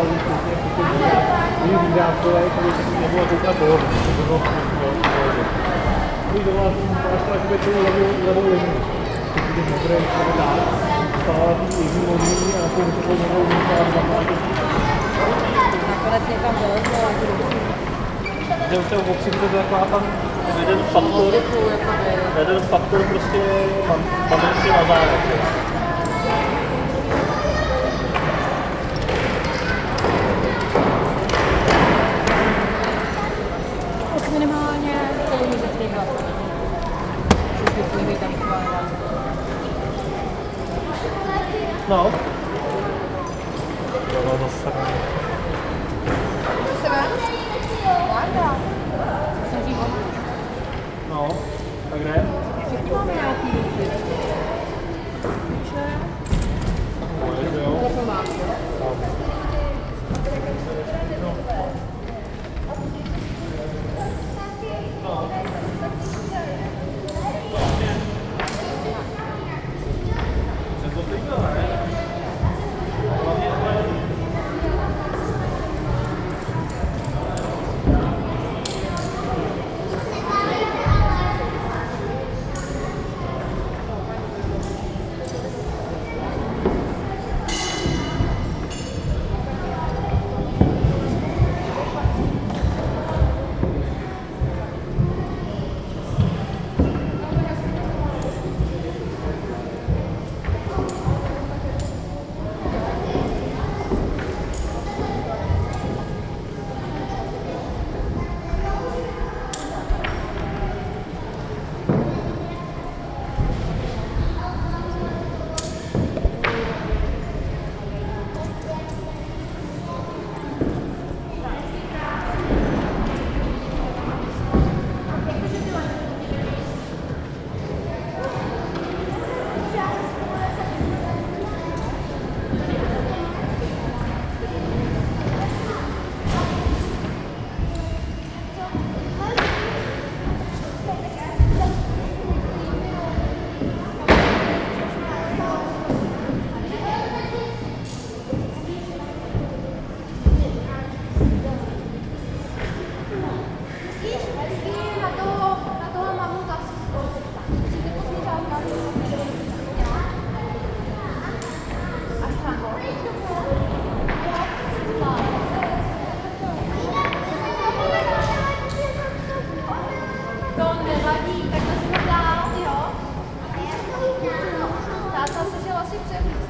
Ale musela jít pěkně, pokud je vydátkové, který nebylo koukat do hody, to bylo Když dovolá, že jakoby tu levou, levou linii. Když nebude jakoby dát, stala tu jednu lodní a na tu vysokou levou musela zaplatit. Nakonec někam vylezlo, ale Že u toho boxingu to taková tam jeden faktor, jeden faktor prostě mám ještě na zádech. No. To bylo definitely.